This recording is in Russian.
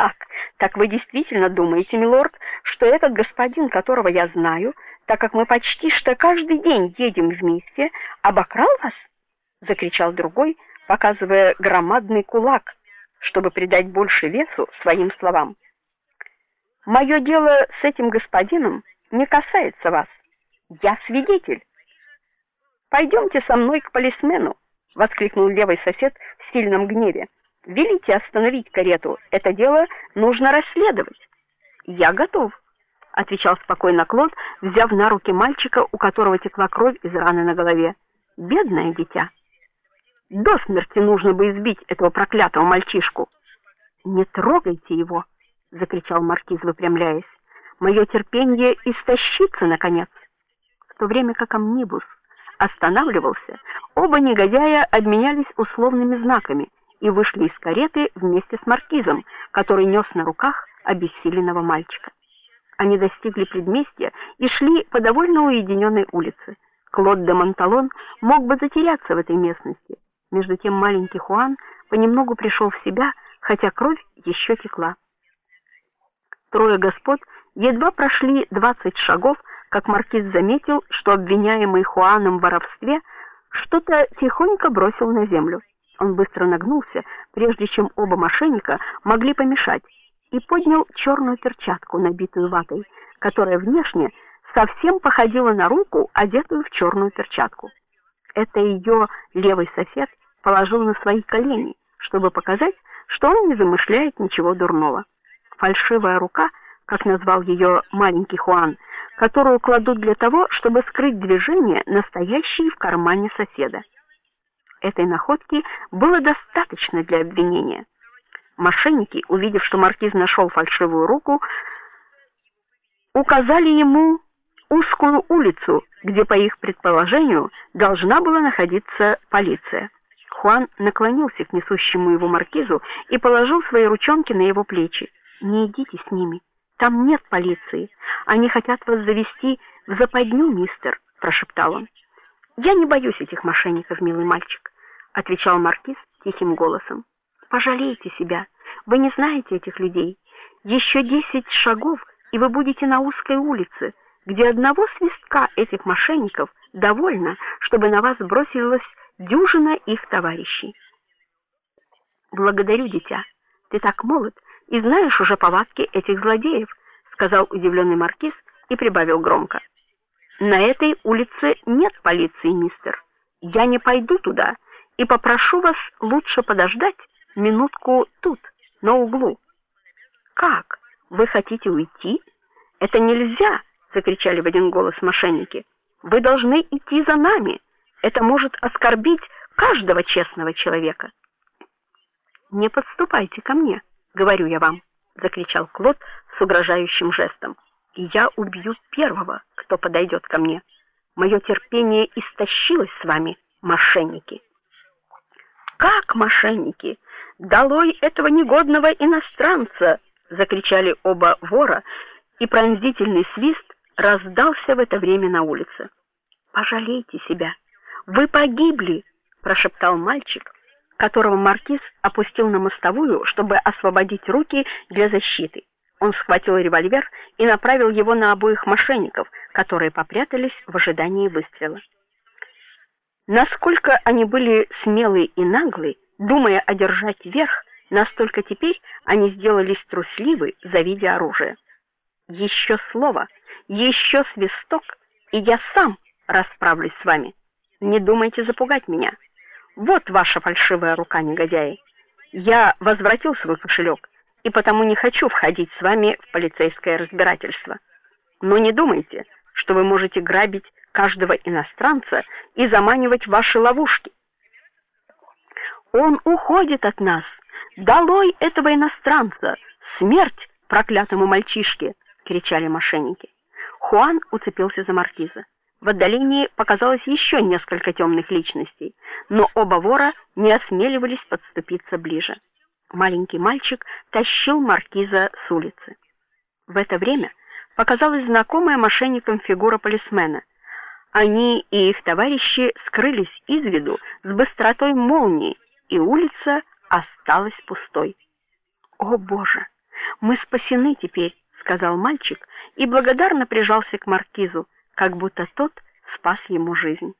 Как? Так вы действительно думаете, милорд, что этот господин, которого я знаю, так как мы почти что каждый день едем вместе, обокрал вас? закричал другой, показывая громадный кулак, чтобы придать больше весу своим словам. Мое дело с этим господином не касается вас. Я свидетель. Пойдемте со мной к полисмену, воскликнул левый сосед в сильном гневе. Велите остановить карету. Это дело нужно расследовать. Я готов, отвечал спокойно Клод, взяв на руки мальчика, у которого текла кровь из раны на голове. Бедное дитя. До смерти нужно бы избить этого проклятого мальчишку. Не трогайте его, закричал маркиз, выпрямляясь. Мое терпение истощится наконец. В то время как амнибус останавливался, оба негодяя обменялись условными знаками и вышли из кареты вместе с маркизом, который нес на руках обессиленного мальчика. Они достигли предместья и шли по довольно уединенной улице. Клод де Монталон мог бы затеряться в этой местности. Между тем маленький Хуан понемногу пришел в себя, хотя кровь еще текла. Трое господ едва прошли двадцать шагов, как маркиз заметил, что обвиняемый Хуаном в воровстве что-то тихонько бросил на землю. Он быстро нагнулся, прежде чем оба мошенника могли помешать, и поднял черную перчатку, набитую ватой, которая внешне совсем походила на руку, одетую в черную перчатку. Это ее левый сосед положил на свои колени, чтобы показать, что он не замышляет ничего дурного. Фальшивая рука, как назвал ее маленький Хуан, которую кладут для того, чтобы скрыть движения, настоящие в кармане соседа. Этой находки было достаточно для обвинения. Мошенники, увидев, что маркиз нашел фальшивую руку, указали ему узкую улицу, где по их предположению должна была находиться полиция. Хуан наклонился к несущему его маркизу и положил свои ручонки на его плечи. "Не идите с ними. Там нет полиции. Они хотят вас завести в западню, мистер", прошептал он. "Я не боюсь этих мошенников, милый мальчик", отвечал маркиз тихим голосом. "Пожалейте себя. Вы не знаете этих людей. Еще десять шагов, и вы будете на узкой улице, где одного свистка этих мошенников довольно, чтобы на вас бросилась дюжина их товарищей. Благодарю, дитя. Ты так молод и знаешь уже повадки этих злодеев, сказал удивленный маркиз и прибавил громко. На этой улице нет полиции, мистер. Я не пойду туда и попрошу вас лучше подождать минутку тут, на углу. Как? Вы хотите уйти? Это нельзя, закричали в один голос мошенники. Вы должны идти за нами. Это может оскорбить каждого честного человека. Не подступайте ко мне, говорю я вам, закричал Клод с угрожающим жестом. Я убью первого, кто подойдет ко мне. Мое терпение истощилось с вами, мошенники. Как мошенники? Долой этого негодного иностранца, закричали оба вора, и пронзительный свист раздался в это время на улице. Пожалейте себя. Вы погибли, прошептал мальчик, которого маркиз опустил на мостовую, чтобы освободить руки для защиты. Он схватил револьвер и направил его на обоих мошенников, которые попрятались в ожидании выстрела. Насколько они были смелы и наглы, думая одержать верх, настолько теперь они сделались трусливы, завидя оружие. Еще слово, еще свисток, и я сам расправлюсь с вами. Не думайте запугать меня. Вот ваша фальшивая рука, негодяи. Я возвратил свой кошелек и потому не хочу входить с вами в полицейское разбирательство. Но не думайте, что вы можете грабить каждого иностранца и заманивать в ваши ловушки. Он уходит от нас. Долой этого иностранца! Смерть проклятому мальчишке, кричали мошенники. Хуан уцепился за маркиза. В отдалении показалось еще несколько темных личностей, но оба вора не осмеливались подступиться ближе. Маленький мальчик тащил маркиза с улицы. В это время показалась знакомая мошенникам фигура полисмена. Они и их товарищи скрылись из виду с быстротой молнии, и улица осталась пустой. О, боже, Мы спасены теперь, сказал мальчик и благодарно прижался к маркизу, как будто тот спас ему жизнь.